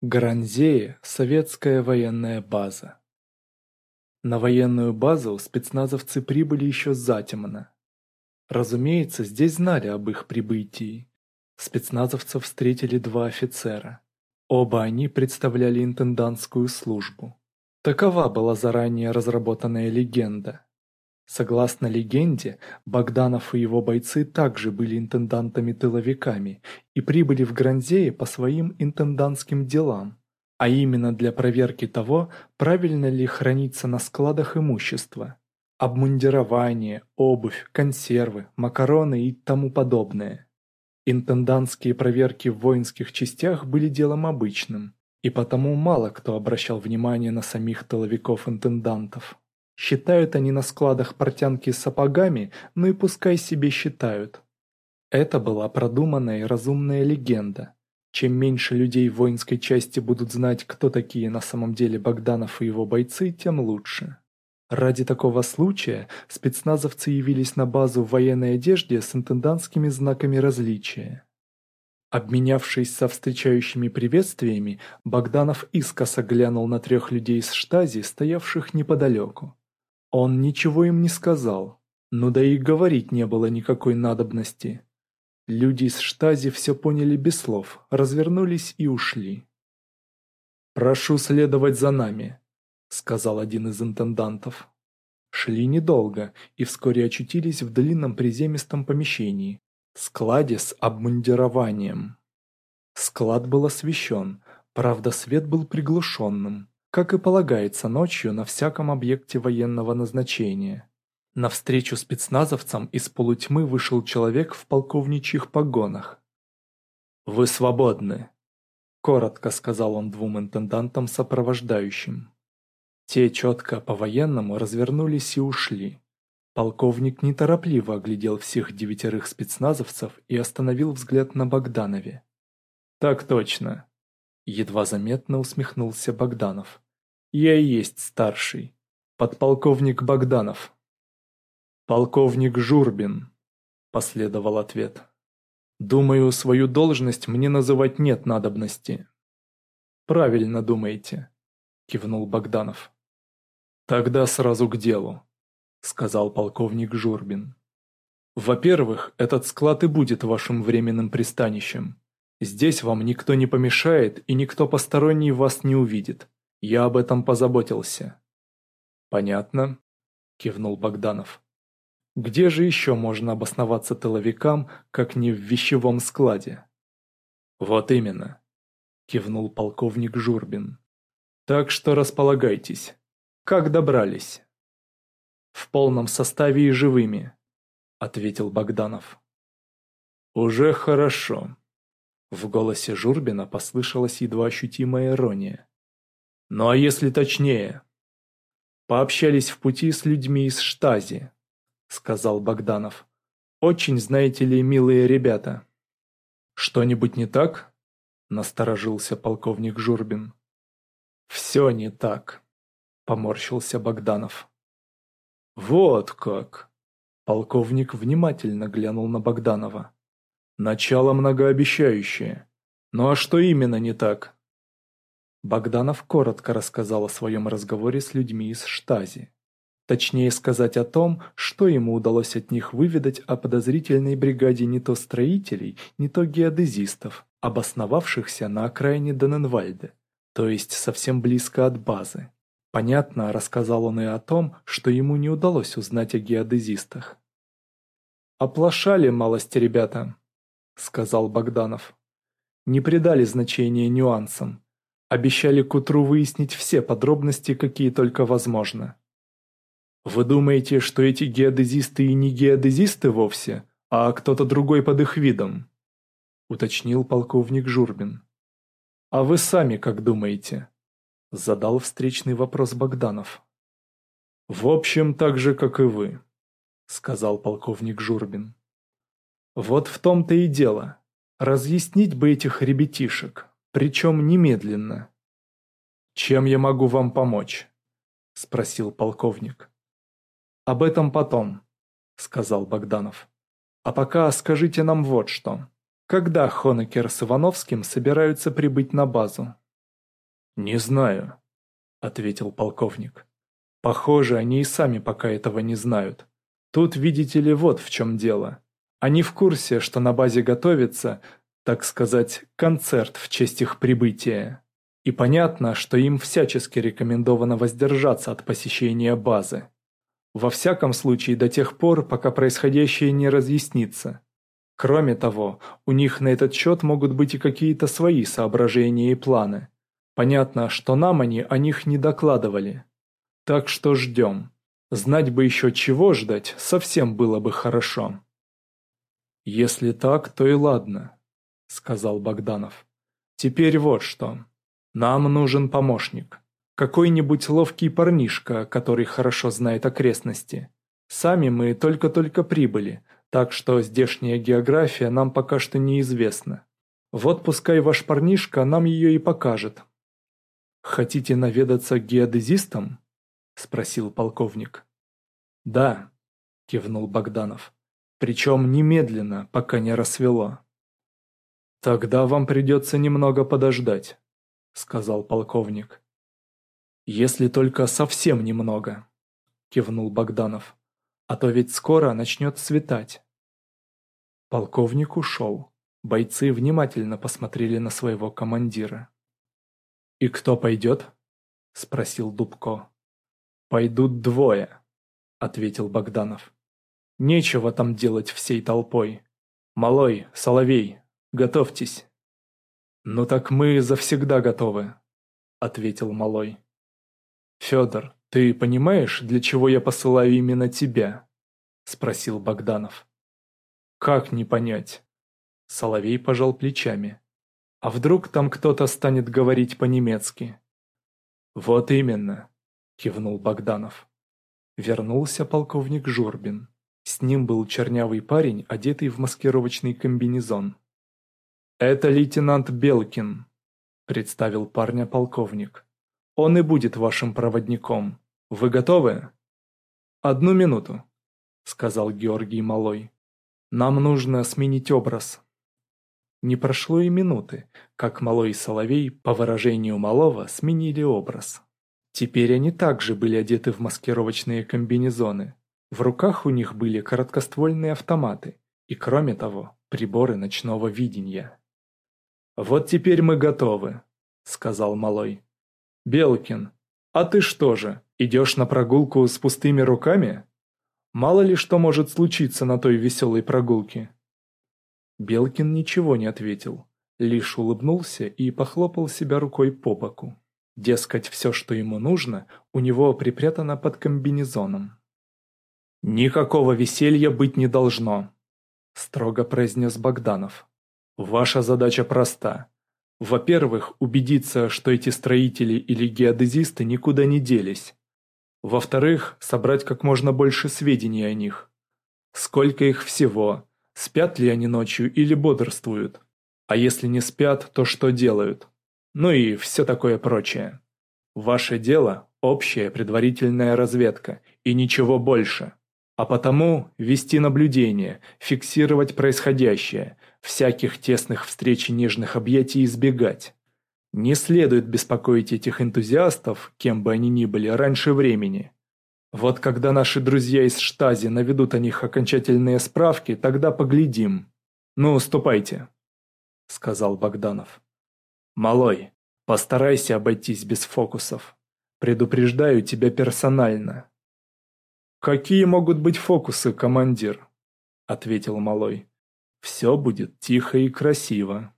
Гранзея, – советская военная база. На военную базу спецназовцы прибыли еще затемно. Разумеется, здесь знали об их прибытии. Спецназовцев встретили два офицера. Оба они представляли интендантскую службу. Такова была заранее разработанная легенда. Согласно легенде, Богданов и его бойцы также были интендантами-тыловиками и прибыли в Гранзее по своим интендантским делам, а именно для проверки того, правильно ли хранится на складах имущество. Обмундирование, обувь, консервы, макароны и тому подобное. Интендантские проверки в воинских частях были делом обычным, и потому мало кто обращал внимание на самих тыловиков-интендантов. Считают они на складах портянки с сапогами, ну и пускай себе считают. Это была продуманная и разумная легенда. Чем меньше людей в воинской части будут знать, кто такие на самом деле Богданов и его бойцы, тем лучше. Ради такого случая спецназовцы явились на базу в военной одежде с интендантскими знаками различия. Обменявшись со встречающими приветствиями, Богданов искоса глянул на трех людей из штази, стоявших неподалеку. Он ничего им не сказал, но да и говорить не было никакой надобности. Люди из штази все поняли без слов, развернулись и ушли. «Прошу следовать за нами», — сказал один из интендантов. Шли недолго и вскоре очутились в длинном приземистом помещении, складе с обмундированием. Склад был освещен, правда свет был приглушенным как и полагается ночью на всяком объекте военного назначения. Навстречу спецназовцам из полутьмы вышел человек в полковничьих погонах. «Вы свободны», – коротко сказал он двум интендантам сопровождающим. Те четко по-военному развернулись и ушли. Полковник неторопливо оглядел всех девятерых спецназовцев и остановил взгляд на Богданове. «Так точно», – едва заметно усмехнулся Богданов. Я и есть старший. Подполковник Богданов. Полковник Журбин. Последовал ответ. Думаю, свою должность мне называть нет надобности. Правильно думаете, кивнул Богданов. Тогда сразу к делу, сказал полковник Журбин. Во-первых, этот склад и будет вашим временным пристанищем. Здесь вам никто не помешает и никто посторонний вас не увидит. Я об этом позаботился. Понятно, кивнул Богданов. Где же еще можно обосноваться тыловикам, как не в вещевом складе? Вот именно, кивнул полковник Журбин. Так что располагайтесь. Как добрались? В полном составе и живыми, ответил Богданов. Уже хорошо. В голосе Журбина послышалась едва ощутимая ирония. Ну а если точнее? Пообщались в пути с людьми из штази, сказал Богданов. Очень, знаете ли, милые ребята. Что-нибудь не так? Насторожился полковник Журбин. Все не так, поморщился Богданов. Вот как. Полковник внимательно глянул на Богданова. Начало многообещающее. Ну а что именно не так? Богданов коротко рассказал о своем разговоре с людьми из штази. Точнее сказать о том, что ему удалось от них выведать о подозрительной бригаде не то строителей, не то геодезистов, обосновавшихся на окраине Даненвальде, то есть совсем близко от базы. Понятно, рассказал он и о том, что ему не удалось узнать о геодезистах. «Оплошали малость ребята», — сказал Богданов. «Не придали значения нюансам, Обещали к утру выяснить все подробности, какие только возможно. Вы думаете, что эти геодезисты и не геодезисты вовсе, а кто-то другой под их видом? Уточнил полковник Журбин. А вы сами как думаете? Задал встречный вопрос Богданов. В общем, так же, как и вы, сказал полковник Журбин. Вот в том-то и дело. Разъяснить бы этих ребятишек причем немедленно. «Чем я могу вам помочь?» – спросил полковник. «Об этом потом», – сказал Богданов. «А пока скажите нам вот что. Когда Хонекер с Ивановским собираются прибыть на базу?» «Не знаю», – ответил полковник. «Похоже, они и сами пока этого не знают. Тут, видите ли, вот в чем дело. Они в курсе, что на базе готовится, так сказать, концерт в честь их прибытия. И понятно, что им всячески рекомендовано воздержаться от посещения базы. Во всяком случае до тех пор, пока происходящее не разъяснится. Кроме того, у них на этот счет могут быть и какие-то свои соображения и планы. Понятно, что нам они о них не докладывали. Так что ждем. Знать бы еще чего ждать, совсем было бы хорошо. Если так, то и ладно. — сказал Богданов. «Теперь вот что. Нам нужен помощник. Какой-нибудь ловкий парнишка, который хорошо знает окрестности. Сами мы только-только прибыли, так что здешняя география нам пока что неизвестна. Вот пускай ваш парнишка нам ее и покажет». «Хотите наведаться геодезистом?» — спросил полковник. «Да», — кивнул Богданов. «Причем немедленно, пока не рассвело». «Тогда вам придется немного подождать», — сказал полковник. «Если только совсем немного», — кивнул Богданов. «А то ведь скоро начнет светать». Полковник ушел. Бойцы внимательно посмотрели на своего командира. «И кто пойдет?» — спросил Дубко. «Пойдут двое», — ответил Богданов. «Нечего там делать всей толпой. Малой, Соловей, готовьтесь». «Ну так мы завсегда готовы», — ответил Малой. «Федор, ты понимаешь, для чего я посылаю именно тебя?» — спросил Богданов. «Как не понять?» Соловей пожал плечами. «А вдруг там кто-то станет говорить по-немецки?» «Вот именно», — кивнул Богданов. Вернулся полковник Журбин. С ним был чернявый парень, одетый в маскировочный комбинезон. «Это лейтенант Белкин», — представил парня полковник. «Он и будет вашим проводником. Вы готовы?» «Одну минуту», — сказал Георгий Малой. «Нам нужно сменить образ». Не прошло и минуты, как Малой и Соловей, по выражению Малого сменили образ. Теперь они также были одеты в маскировочные комбинезоны. В руках у них были короткоствольные автоматы и, кроме того, приборы ночного видения. «Вот теперь мы готовы», — сказал малой. «Белкин, а ты что же, идешь на прогулку с пустыми руками? Мало ли что может случиться на той веселой прогулке». Белкин ничего не ответил, лишь улыбнулся и похлопал себя рукой по боку. Дескать, все, что ему нужно, у него припрятано под комбинезоном. «Никакого веселья быть не должно», — строго произнес Богданов. Ваша задача проста. Во-первых, убедиться, что эти строители или геодезисты никуда не делись. Во-вторых, собрать как можно больше сведений о них. Сколько их всего? Спят ли они ночью или бодрствуют? А если не спят, то что делают? Ну и все такое прочее. Ваше дело – общая предварительная разведка, и ничего больше а потому вести наблюдение, фиксировать происходящее, всяких тесных встреч и нежных объятий избегать. Не следует беспокоить этих энтузиастов, кем бы они ни были, раньше времени. Вот когда наши друзья из штази наведут о них окончательные справки, тогда поглядим. Ну, ступайте, сказал Богданов. Малой, постарайся обойтись без фокусов. Предупреждаю тебя персонально. «Какие могут быть фокусы, командир?» — ответил малой. «Все будет тихо и красиво».